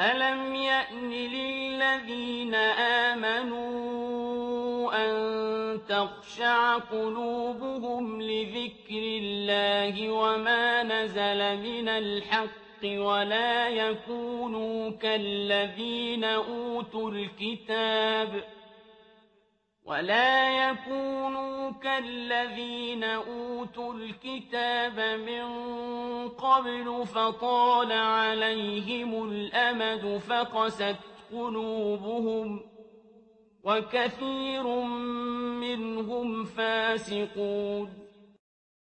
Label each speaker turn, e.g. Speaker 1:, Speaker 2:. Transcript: Speaker 1: أَلَمْ يَأْنِ لِلَّذِينَ آمَنُوا أَن تَخْشَعَ قُلُوبُهُمْ لِذِكْرِ اللَّهِ وَمَا نَزَلَ مِنَ الْحَقِّ وَلَا يَكُونُوا كَالَّذِينَ أُوتُوا الْكِتَابَ ولا يكونوا كالذين أوتوا الكتاب من قبل فطال عليهم الأمد فقست قلوبهم وكثير منهم فاسقون